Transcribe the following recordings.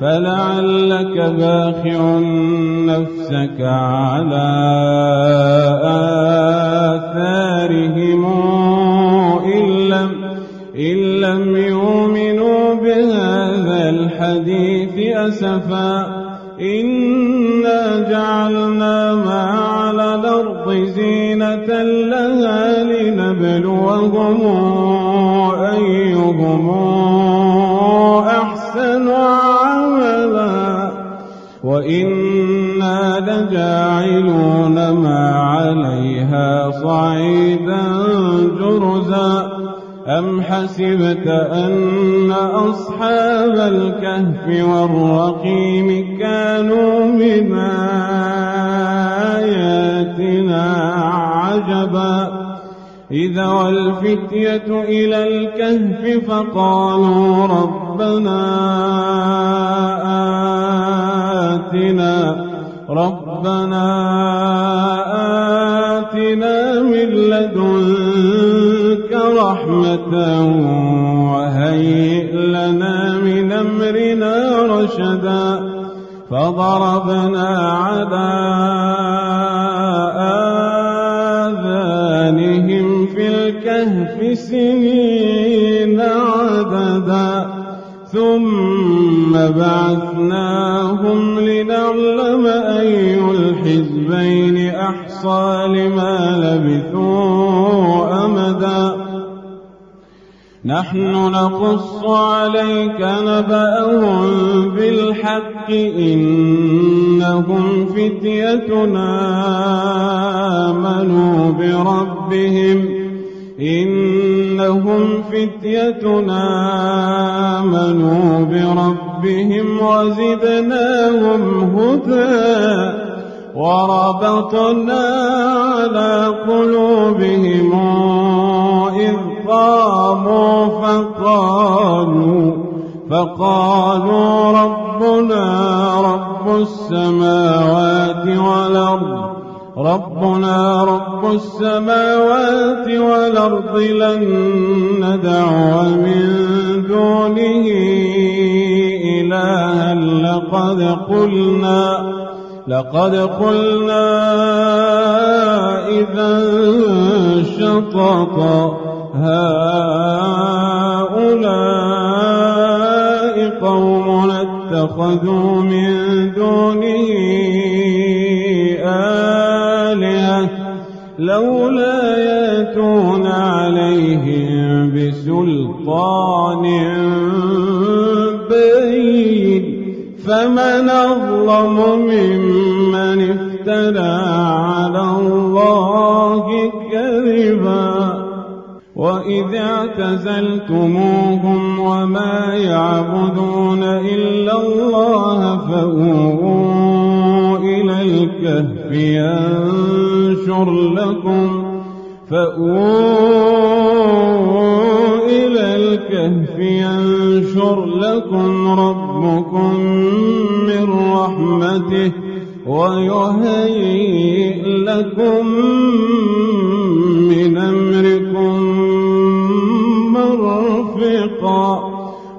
فلعلك باخع نفسك على آثارهم إن لم, إن لم يؤمنوا بهذا الحديث أسفا. إنا جعلنا ما على الأرض زينة لها لنبلوهم أيهم وإنا لجاعلون ما عليها صعيدا جرزا أم حسبت أن أصحاب الكهف والرقيم كانوا من آياتنا عجبا إذا والفتية إلى الكهف فقالوا ربنا آتنا ربنا آتنا من لدنك رحمة وهيئ لنا من أمرنا رشدا فضربنا على آذانهم في الكهف سنين ثم بعثناهم لنعلم أي الحزبين أحصى لما لبثوا أمدا. نحن نقص عليك نبأهم بالحق إنهم فتيتنا آمنوا بربهم. إنهم فتيتنا آمنوا بربهم وزدناهم هدى وربطنا على قلوبهم إذ قاموا فقالوا فقالوا ربنا رب السماوات والأرض ربنا رب السماوات والأرض لن ندعو من دونه إلها لقد قلنا لقد قلنا إذا شطط هؤلاء قوم اتخذوا من دونه لولا ياتون عليهم بسلطان بين فمن أظلم ممن افترى على الله كذبا وإذ اعتزلتموهم وما يعبدون إلا الله فأووا إلى الكهف ينشر لكم فأووا إلى الكهف ينشر لكم ربكم من رحمته ويهيئ لكم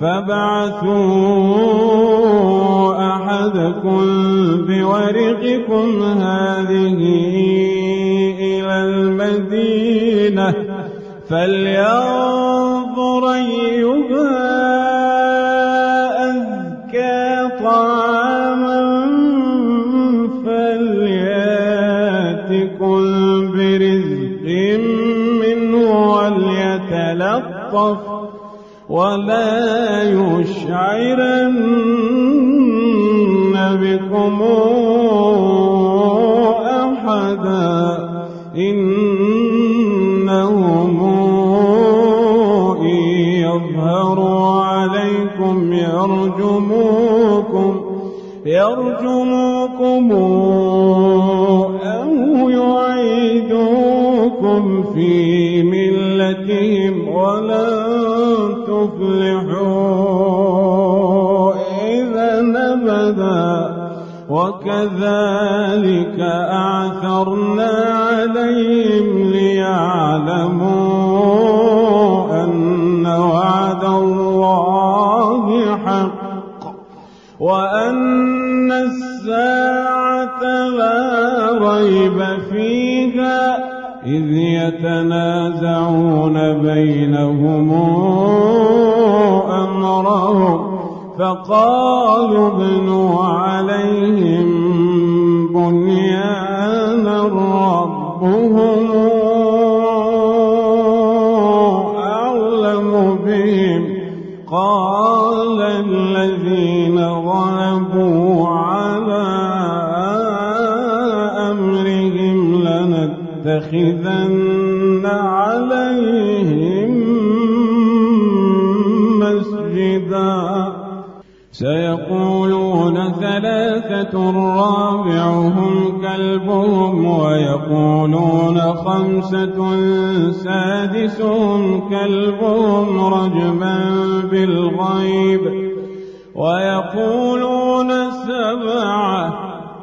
فابعثوا أحدكم بورقكم هذه إلى المدينة فلينظر أيها أزكى طعاما فليأتكم برزق منه وليتلطف ولا يشعرن بكم أحدا إنهم إن يظهروا عليكم يرجموكم يرجموكم أو يعيدوكم في تفلحوا إذا أبدا وكذلك أعثرنا عليهم ليعلموا أن وعد الله حق وأن الساعة لا ريب فيها إذ يتنازعون بينهم أمرهم فقالوا ابنوا عليهم بنيانا ربهم لنتخذن عليهم مسجدا. سيقولون ثلاثة رابعهم كلبهم ويقولون خمسة سادسهم كلبهم رجما بالغيب. ويقولون سبعة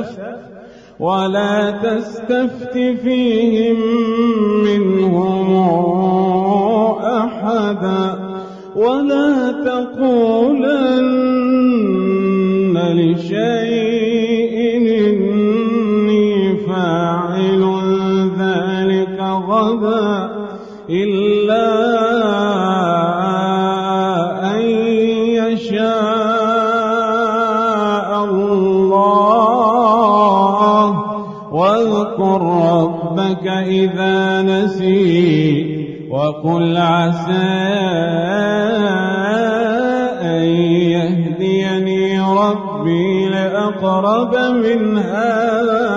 تستفت ولا تستفت فيهم منهم أحدا ولا تقولن ربك إذا نسيت وقل عسى أن يهديني ربي لأقرب من هذا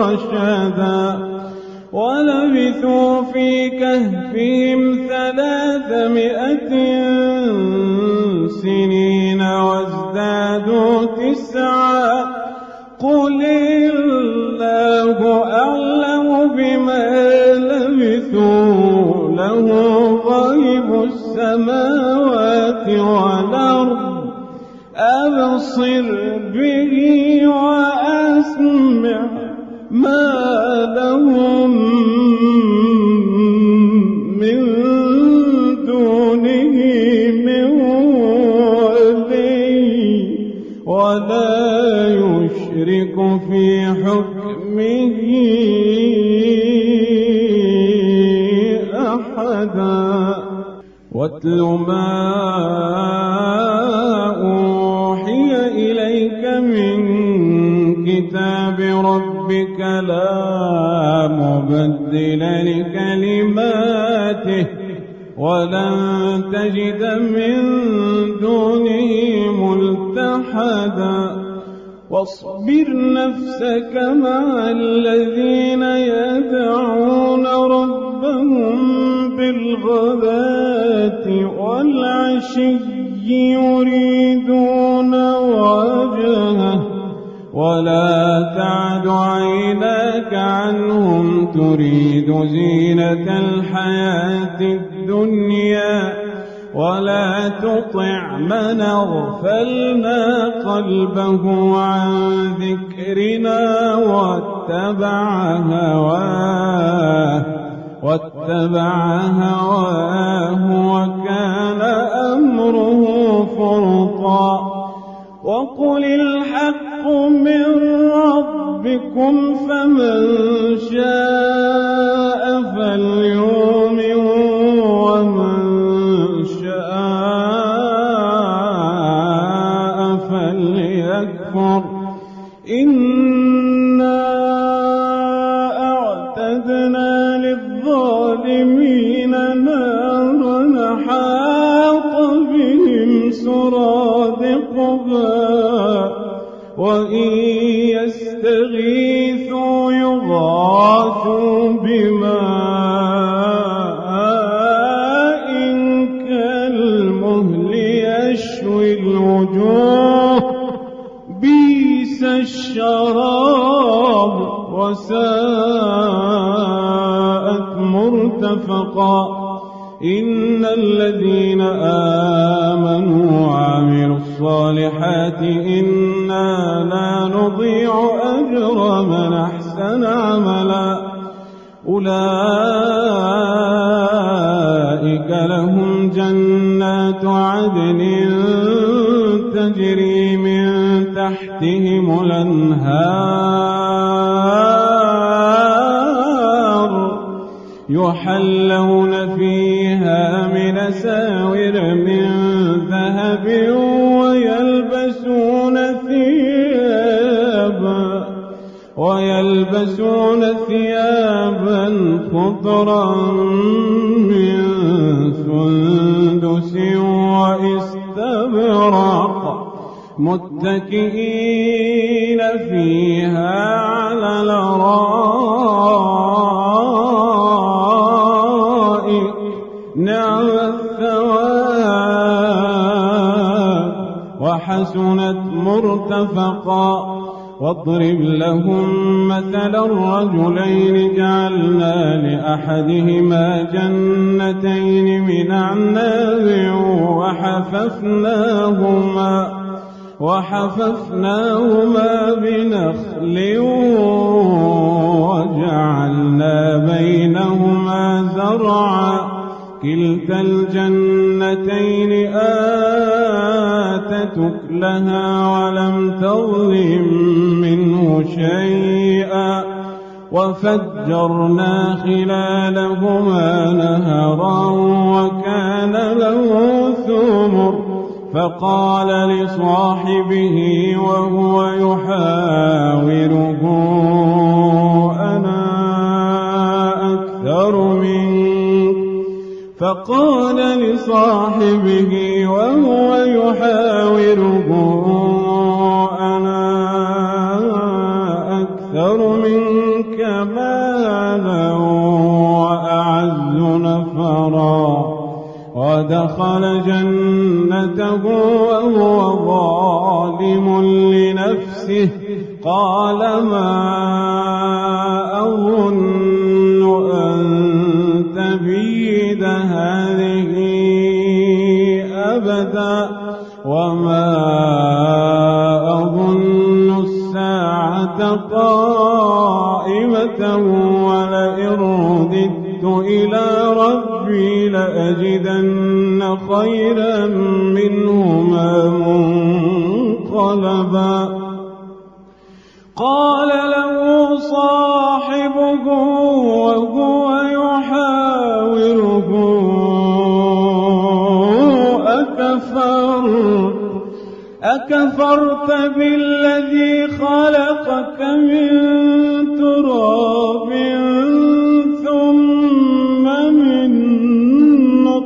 رشدا. ولبثوا في كهفهم ثلاثمائة سنين وازدادوا له غيب السماوات والأرض. أبصر به وأسمع ما الحق من ربكم فمن شاء فليؤمن الشراب وساءت مرتفقا. إن الذين آمنوا وعملوا الصالحات إنا لا نضيع أجر من أحسن عملا. أولئك لهم جنات عدن تجري تحتهم الأنهار يحلون فيها من ساور من ذهب ويلبسون ثيابا ويلبسون ثيابا خضرا من سندس واستبرق متكئين فيها على الأرائك. نعم الثواب. وحسنت مرتفقا. واضرب لهم مثلا الرجلين. جعلنا لأحدهما جنتين من أعناب وحففناهما. وحففناهما بنخل وجعلنا بينهما زرعا. كلتا الجنتين آتت أكلها ولم تظلم منه شيئا. وفجرنا خلالهما نهرا وكان له ثمر فقال لصاحبه وهو يحاوره أنا أكثر منك. فقال لصاحبه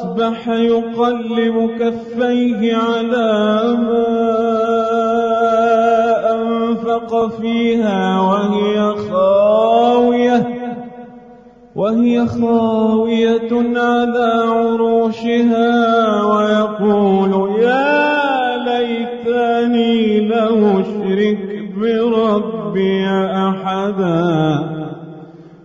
فأصبح يقلب كفيه على ما أنفق فيها وهي خاوية وهي خاوية على عروشها ويقول يا ليتني لم أشرك بربي أحدا.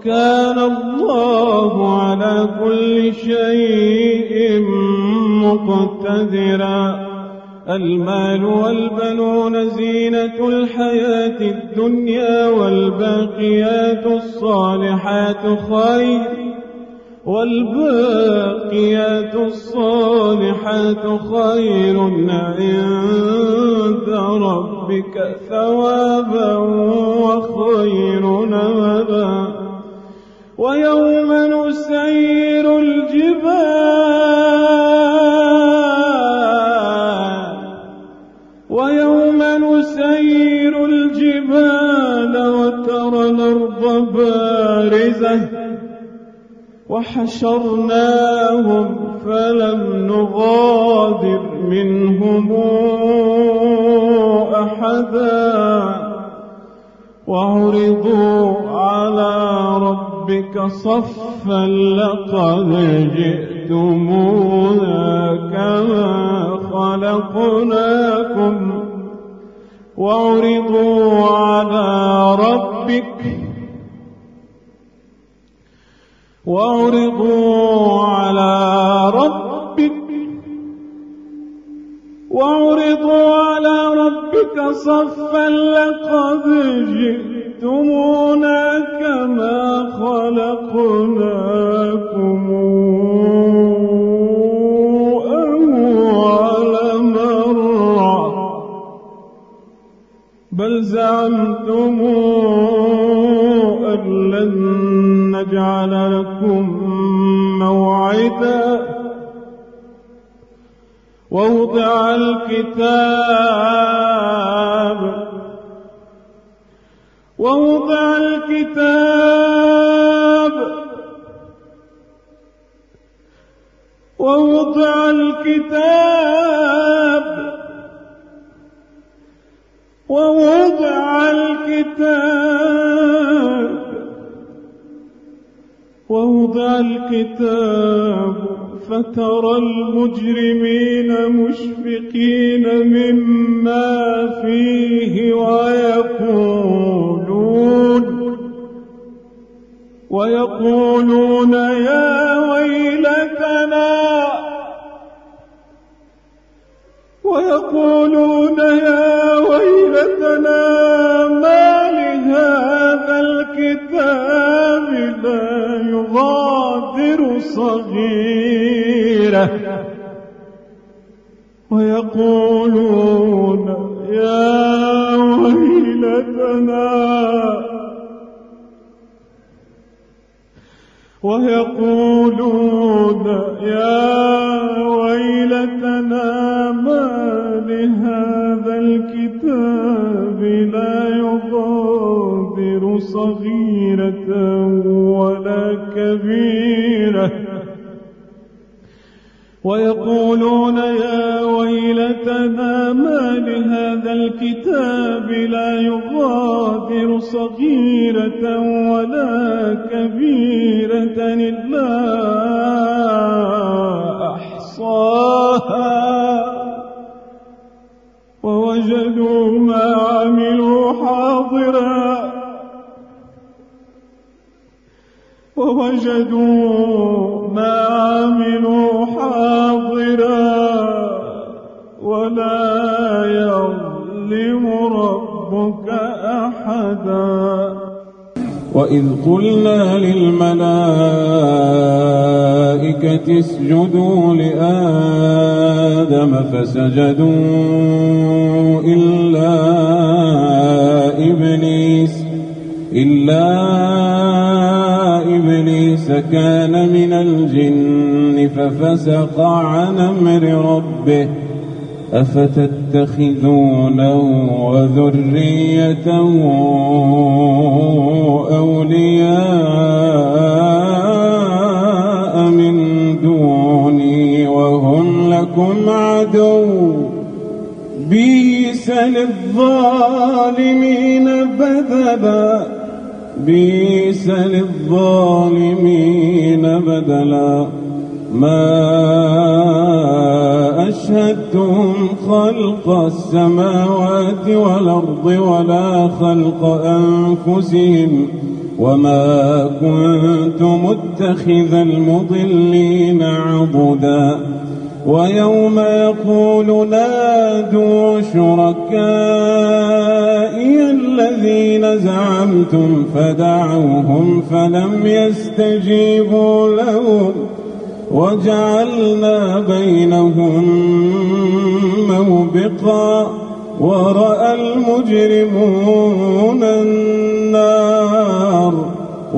وكان الله على كل شيء مقتدرا. المال والبنون زينة الحياة الدنيا والباقيات الصالحات خير. والباقيات الصالحات خير عند ربك ثوابا وخير نمدا ويوم نسير الجبال. ويوم نسير الجبال وترى الأرض بارزة. وحشرناهم فلم نغادر منهم أحدا. وعرضوا على ربك صفا لقد جئتمونا كما خلقناكم وعرضوا على ربك وعرضوا على ربك وعرضوا على ربك صفا لقد المجرمين مشفقين مما فيه ويقولون ويقولون يا ويلتنا ويقولون يا ويلتنا ما لهذا الكتاب لا يغادر صغيرة اسجدوا لآدم فسجدوا إلا إبليس إلا إبليس كان من الجن ففسق عن أمر ربه. أفتتخذونه وذريته أولياء؟ وهم لكم عدو. بيس للظالمين بدلا. بيس للظالمين بدلا. ما أشهدتم خلق السماوات والأرض ولا خلق أنفسهم. وما كنت متخذ المضلين عضدا ويوم يقول نادوا شركائي الذين زعمتم فدعوهم فلم يستجيبوا لهم وجعلنا بينهم موبقا ورأى المجرمون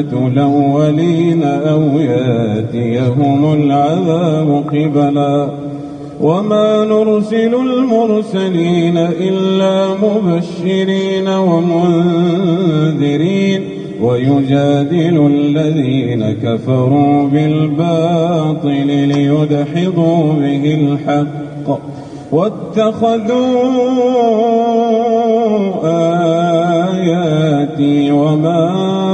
الأولين أو يأتيهم العذاب قبلا. وما نرسل المرسلين إلا مبشرين ومنذرين. ويجادل الذين كفروا بالباطل ليدحضوا به الحق. واتخذوا آياتي وما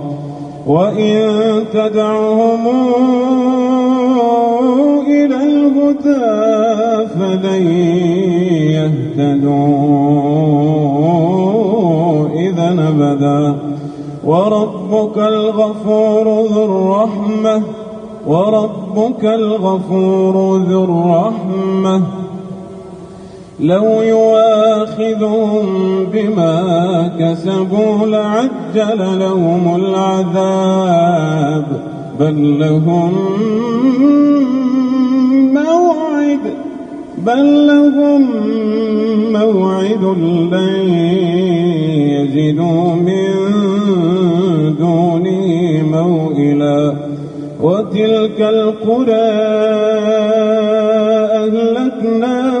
وإن تدعهم إلى الهدى فلن يهتدوا إذا أبدا وربك الغفور ذو الرحمة وربك الغفور ذو الرحمة لو يواخذهم بما كسبوا لعجل لهم العذاب بل لهم موعد بل لهم موعد لن يجدوا من دونه موئلا. وتلك القرى أهلكناهم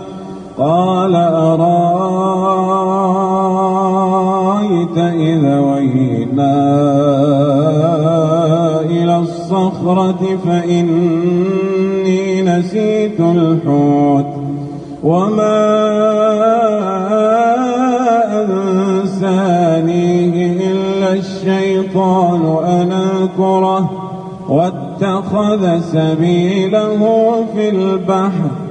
قال أرأيت إذا وينا إلى الصخرة فإني نسيت الحوت وما أنسانيه إلا الشيطان أن أذكره واتخذ سبيله في البحر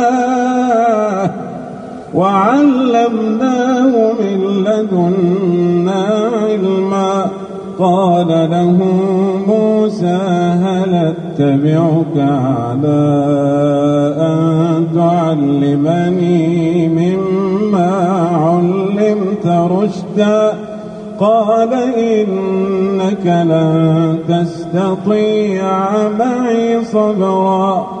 وعلمناه من لدنا علما. قال له موسى هل أتبعك على أن تعلمني مما علمت رشدا؟ قال إنك لن تستطيع معي صبرا.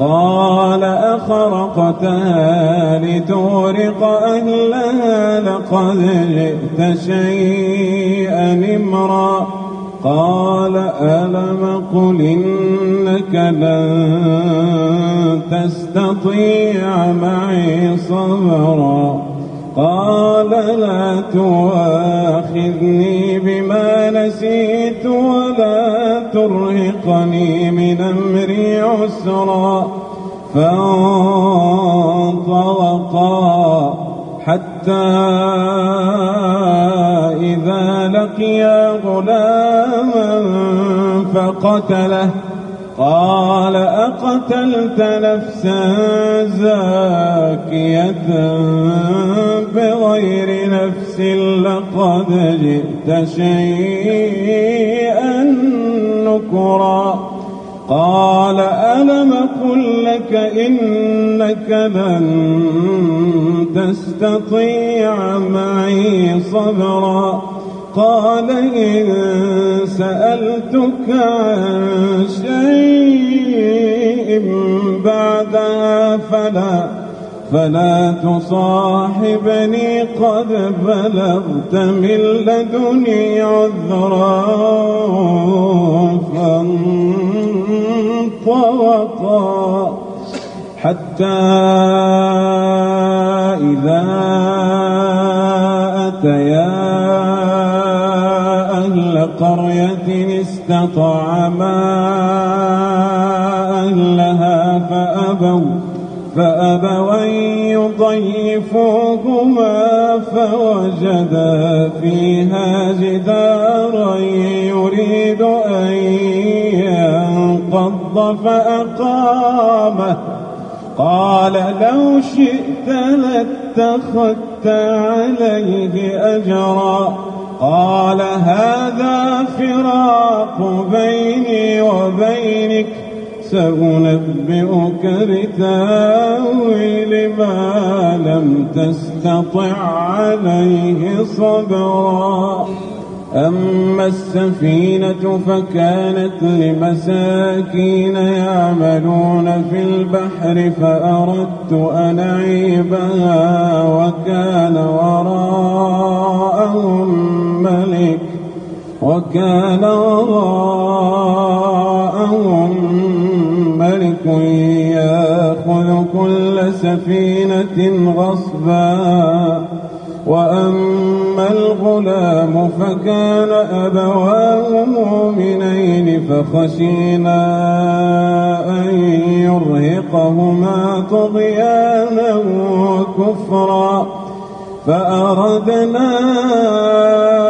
قال أخرقتها لتورق أهلها لقد جئت شيئا إمرا قال ألم قل إنك لن تستطيع معي صبرا قال لا تواخذني بما نسيت ولا ترهقني من أمري عسرا. فانطلقا حتى إذا لقيا غلاما فقتله. قال أقتلت نفسا زاكية بغير نفس لقد جئت شيئا نكرا. قال ألم قل لك إنك لن تستطيع معي صبرا؟ قال إن سألتك عن شيء بعدها فلا فلا تصاحبني قد بلغت من لدني عذرا. فانطلقا حتى إذا أتيا قرية استطعما أهلها فأبوا فأبوا يضيفوهما فوجدا فيها جدارا يريد أن ينقض فأقامه. قال لو شئت لاتخذت عليه أجرا. قال هذا فراق بيني وبينك سأنبئك بتأويل ما لم تستطع عليه صبرا. أما السفينة فكانت لمساكين يعملون في البحر فأردت أن أعيبها وكان وراءهم ملك وكان وراءهم ملك يأخذ كل سفينة غصبا. وأما الغلام فكان أبواه مؤمنين فخشينا أن يرهقهما طغيانا وكفرا. فأردنا أن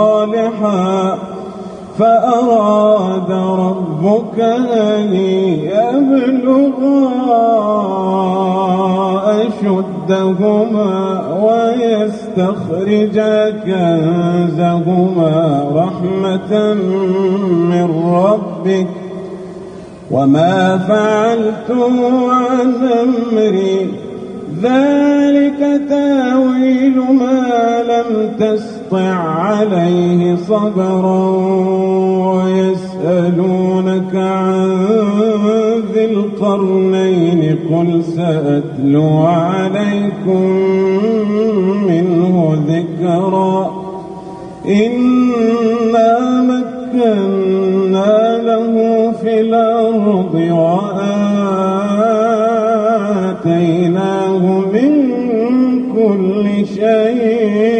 صالحا فأراد ربك أن يبلغا أشدهما ويستخرجا كنزهما رحمة من ربك. وما فعلته عن أمري ذلك تأويل ما لم تستطع تستطع عليه صبرا ويسألونك عن ذي القرنين قل سأتلو عليكم منه ذكرا إنا مكنا له في الأرض وآتيناه من كل شيء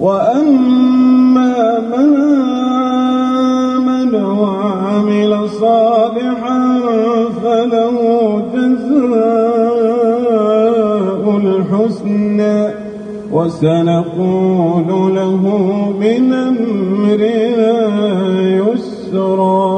وأما من آمن وعمل صالحا فله جزاء الحسنى وسنقول له من أمرنا يسرا.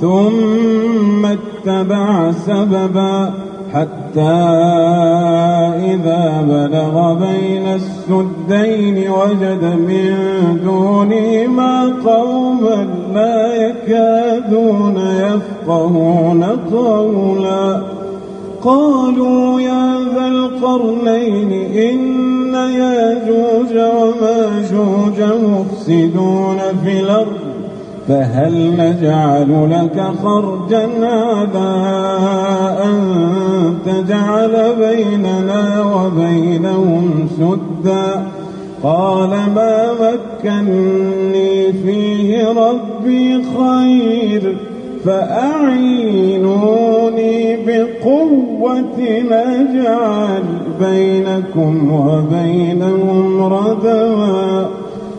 ثم اتبع سببا حتى إذا بلغ بين السدين وجد من دونهما قوما لا يكادون يفقهون قولا. قالوا يا ذا القرنين إن ياجوج وماجوج مفسدون في الأرض. فهل نجعل لك خرجا على أن تجعل بيننا وبينهم سدا؟ قال ما مكني فيه ربي خير فأعينوني بقوة نجعل بينكم وبينهم ردما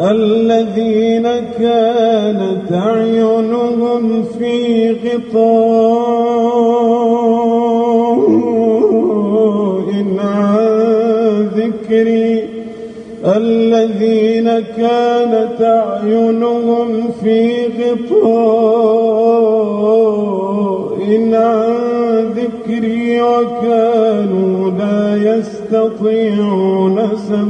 الذين كانت أعينهم في غطاء عن ذكري الذين كانت أعينهم في غطاء عن ذكري وكانوا لا يستطيعون سمعا.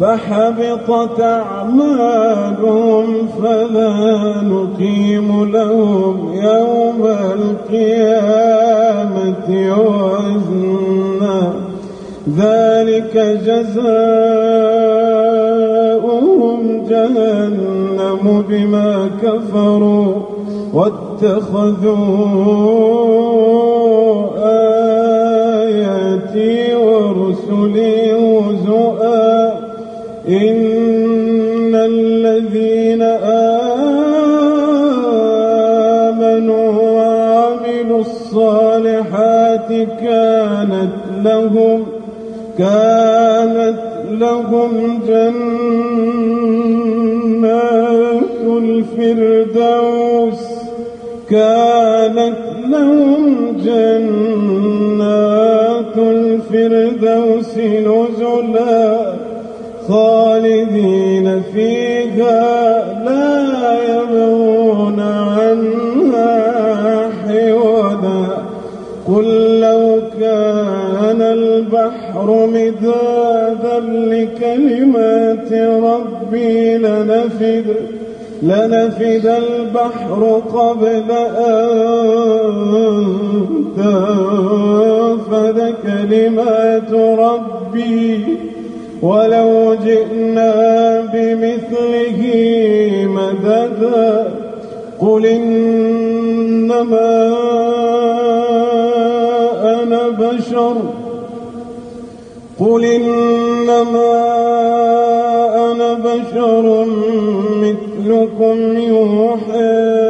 فحبطت أعمالهم فلا نقيم لهم يوم القيامة وزنا. ذلك جزاؤهم جهنم بما كفروا واتخذوا آياتي كانت لهم كانت لهم جنات الفردوس كانت لهم جنات الفردوس نزلا خالدين فيها البحر مدادا لكلمات ربي لنفد لنفد البحر قبل أن تنفذ كلمات ربي. ولو جئنا بمثله مددا قل إنما أنا بشر. قل إنما أنا بشر مثلكم يوحى